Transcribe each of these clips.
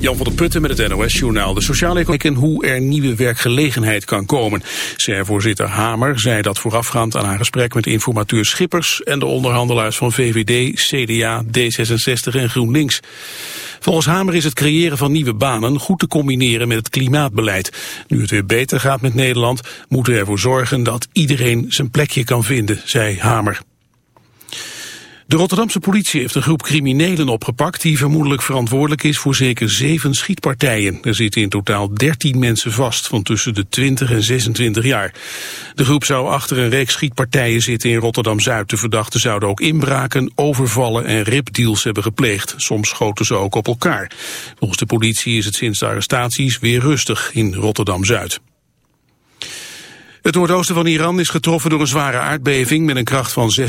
Jan van der Putten met het NOS-journaal. De sociale economie hoe er nieuwe werkgelegenheid kan komen. CR-voorzitter Hamer zei dat voorafgaand aan haar gesprek met informateur Schippers... en de onderhandelaars van VVD, CDA, D66 en GroenLinks. Volgens Hamer is het creëren van nieuwe banen goed te combineren met het klimaatbeleid. Nu het weer beter gaat met Nederland, moeten we ervoor zorgen dat iedereen zijn plekje kan vinden, zei Hamer. De Rotterdamse politie heeft een groep criminelen opgepakt die vermoedelijk verantwoordelijk is voor zeker zeven schietpartijen. Er zitten in totaal 13 mensen vast van tussen de 20 en 26 jaar. De groep zou achter een reeks schietpartijen zitten in Rotterdam-Zuid. De verdachten zouden ook inbraken, overvallen en ripdeals hebben gepleegd. Soms schoten ze ook op elkaar. Volgens de politie is het sinds de arrestaties weer rustig in Rotterdam-Zuid. Het noordoosten van Iran is getroffen door een zware aardbeving met een kracht van 6,1.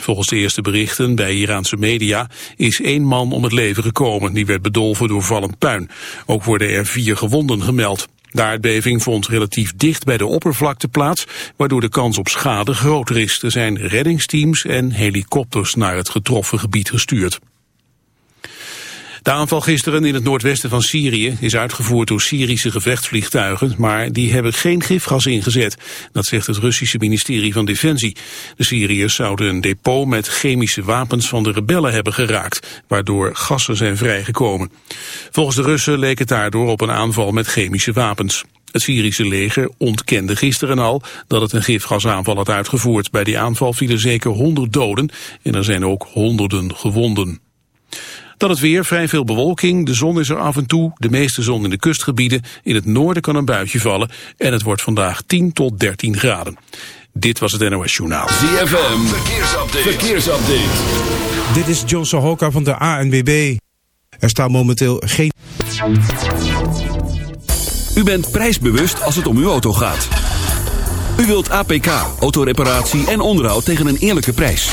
Volgens de eerste berichten bij Iraanse media is één man om het leven gekomen. Die werd bedolven door vallend puin. Ook worden er vier gewonden gemeld. De aardbeving vond relatief dicht bij de oppervlakte plaats, waardoor de kans op schade groter is. Er zijn reddingsteams en helikopters naar het getroffen gebied gestuurd. De aanval gisteren in het noordwesten van Syrië is uitgevoerd door Syrische gevechtsvliegtuigen, maar die hebben geen gifgas ingezet. Dat zegt het Russische ministerie van Defensie. De Syriërs zouden een depot met chemische wapens van de rebellen hebben geraakt, waardoor gassen zijn vrijgekomen. Volgens de Russen leek het daardoor op een aanval met chemische wapens. Het Syrische leger ontkende gisteren al dat het een gifgasaanval had uitgevoerd. Bij die aanval vielen zeker 100 doden en er zijn ook honderden gewonden. Dan het weer, vrij veel bewolking, de zon is er af en toe, de meeste zon in de kustgebieden. In het noorden kan een buitje vallen en het wordt vandaag 10 tot 13 graden. Dit was het NOS Journaal. ZFM, verkeersupdate. verkeersupdate. Dit is John Sohoka van de ANWB. Er staat momenteel geen... U bent prijsbewust als het om uw auto gaat. U wilt APK, autoreparatie en onderhoud tegen een eerlijke prijs.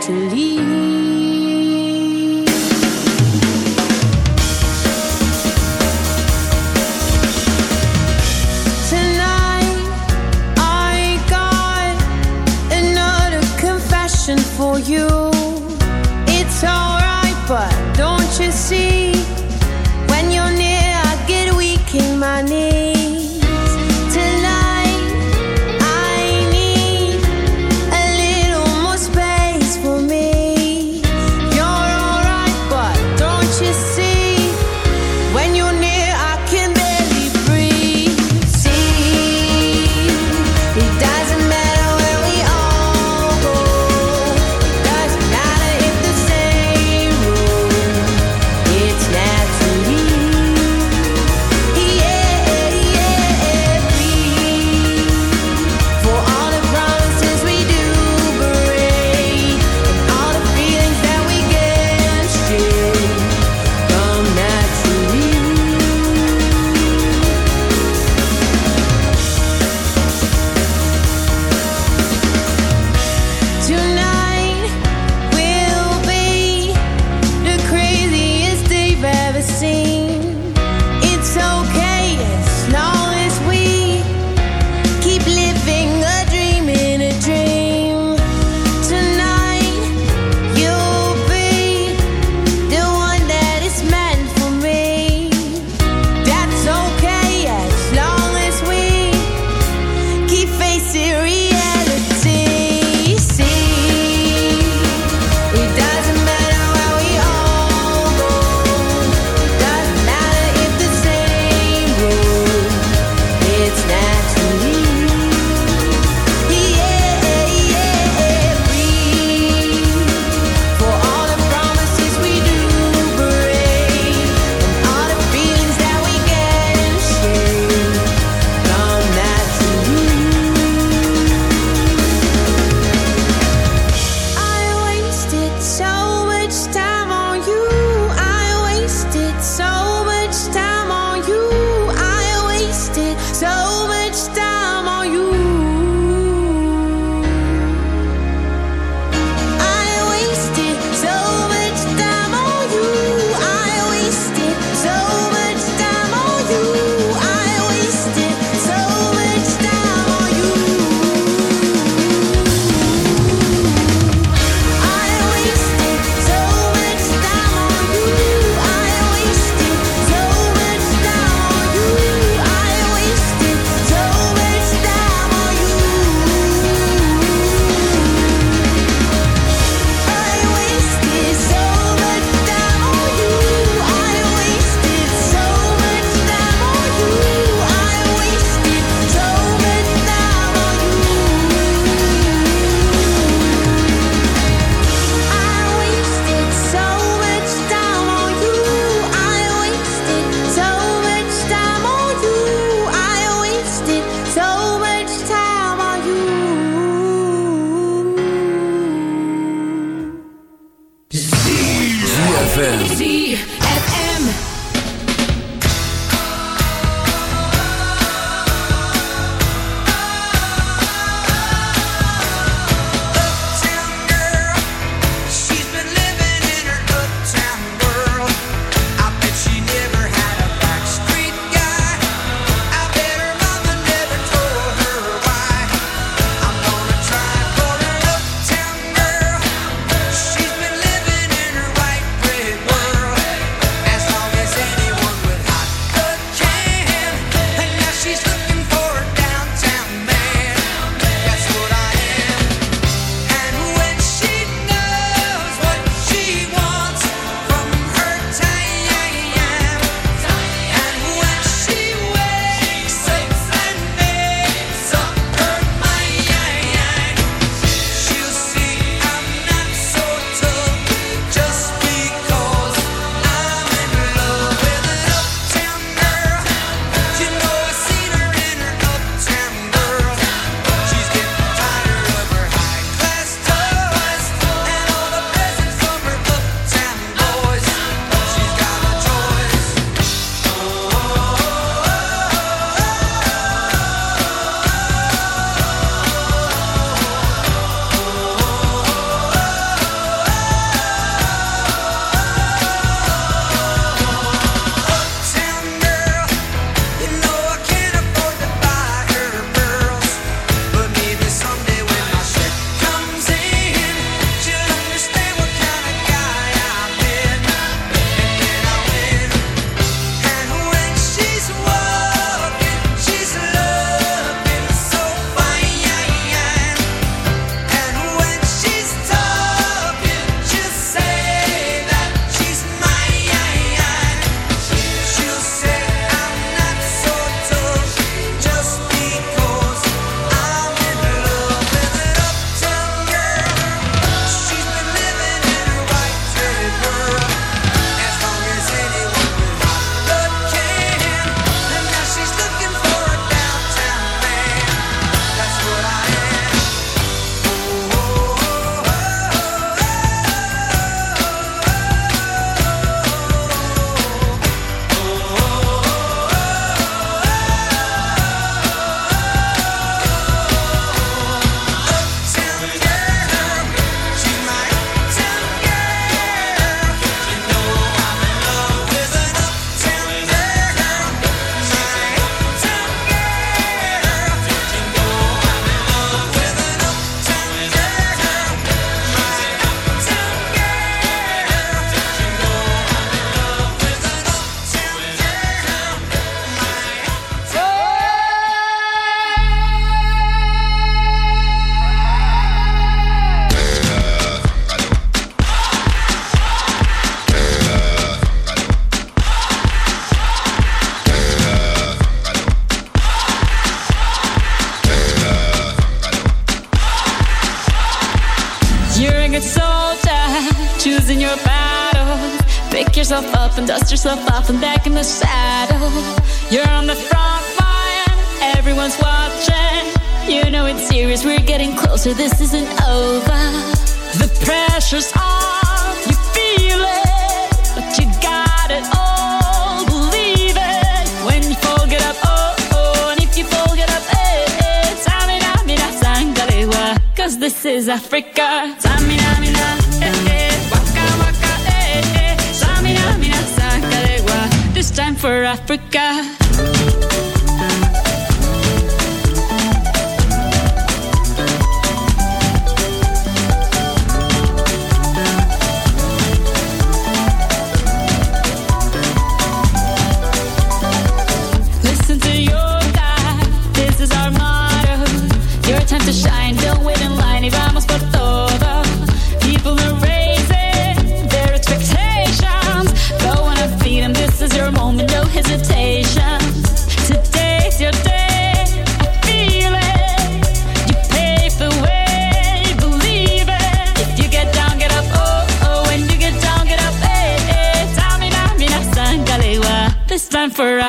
Hits naturally. is Africa. This time for Africa.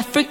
Africa.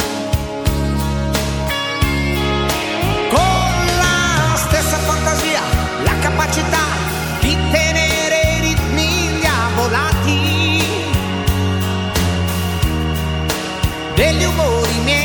Degli umori miei.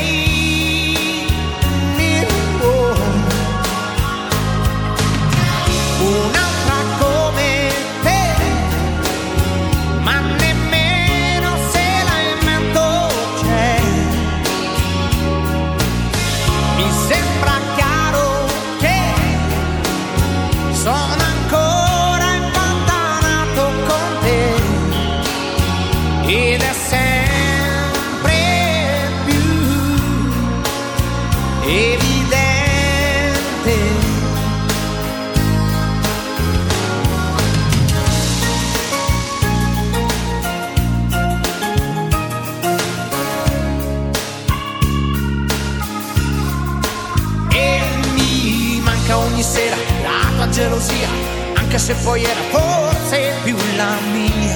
Anche se poi era forse più la mia.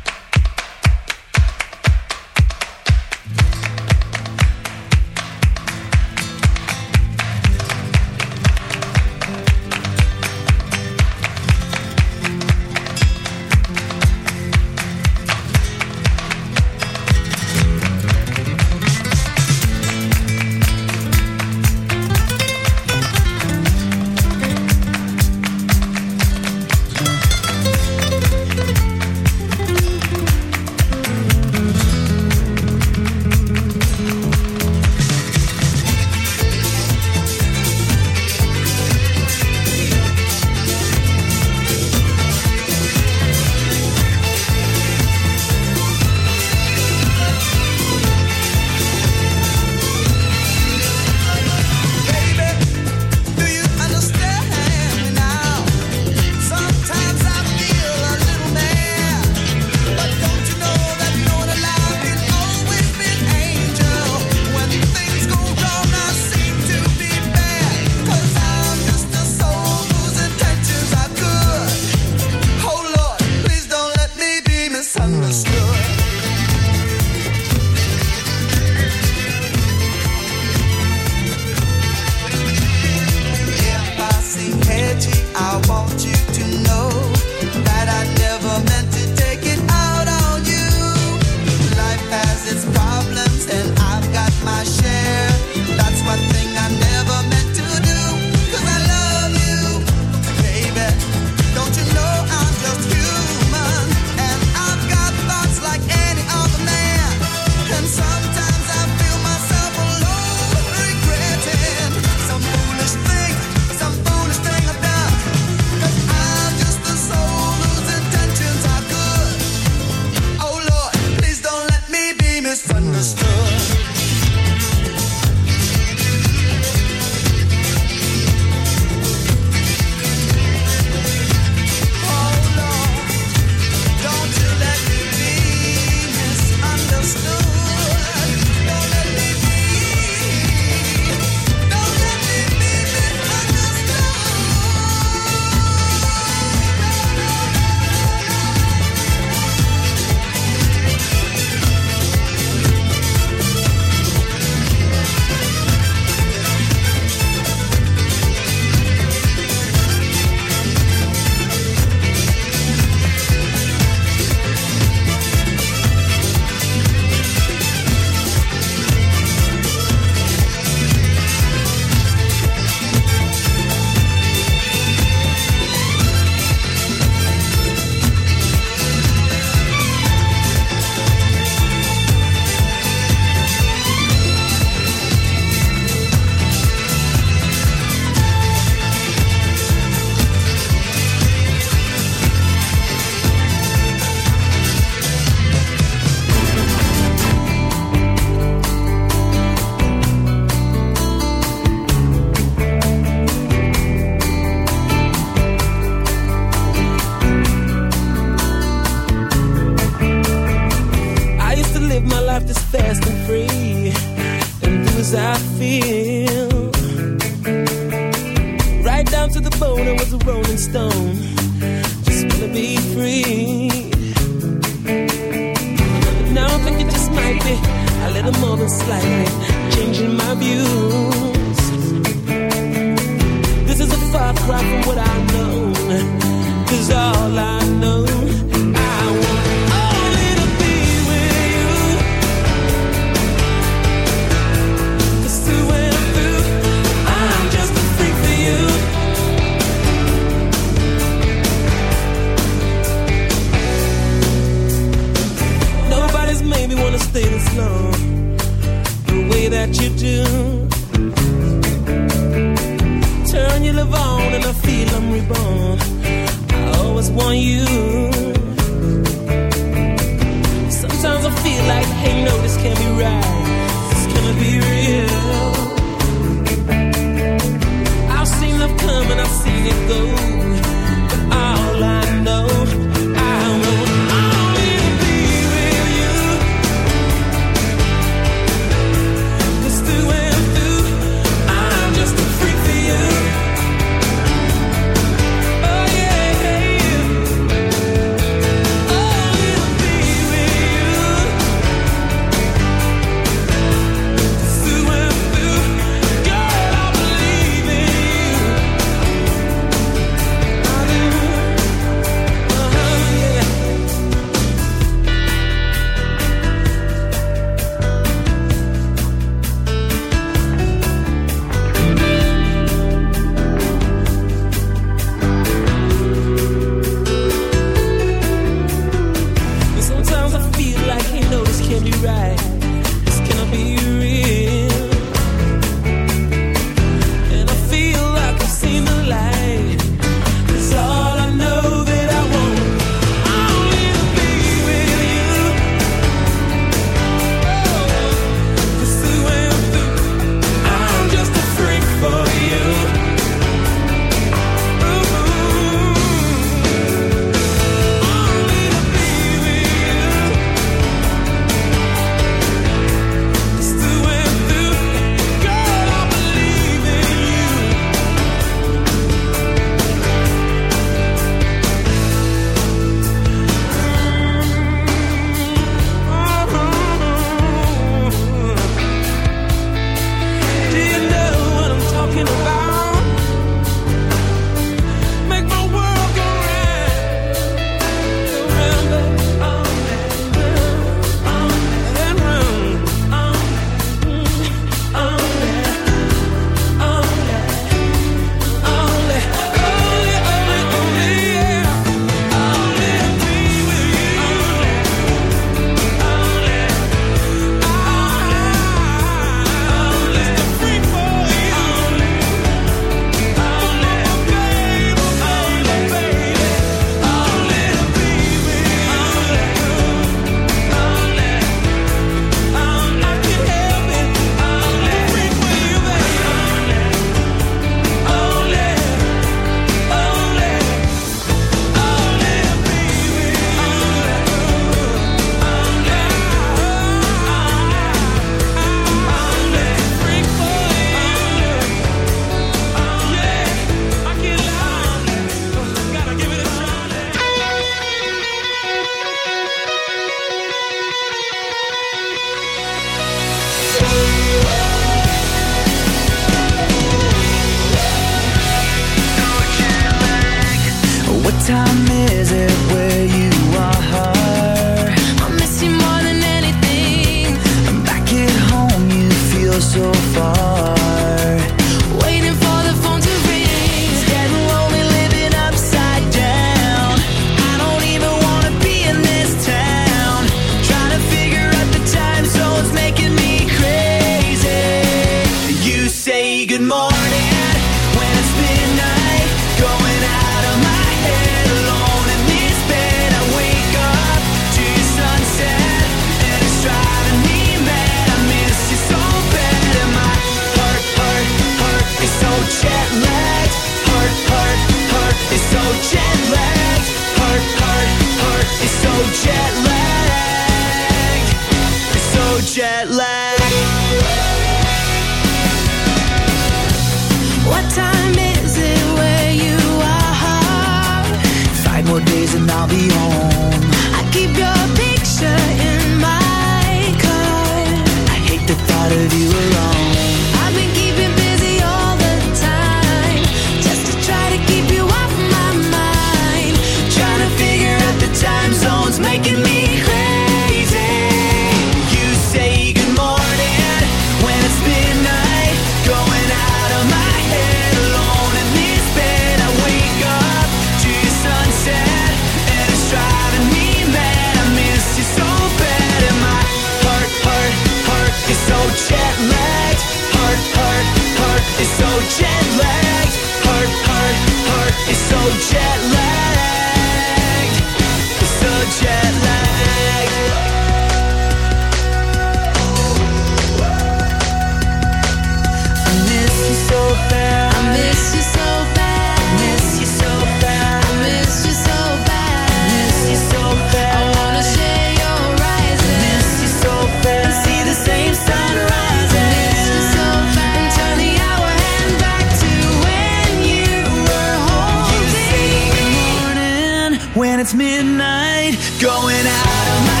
when it's midnight, going out of my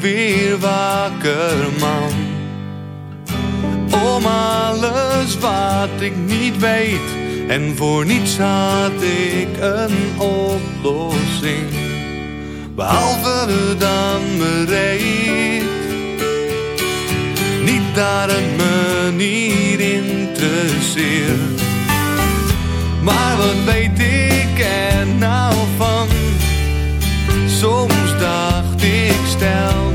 weer wakker man. Om alles wat ik niet weet en voor niets had ik een oplossing. Behalve dan bereid. Niet daar het me niet interesseert. Maar wat weet ik er nou van? Soms dacht ik stel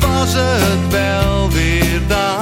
was het wel weer daar.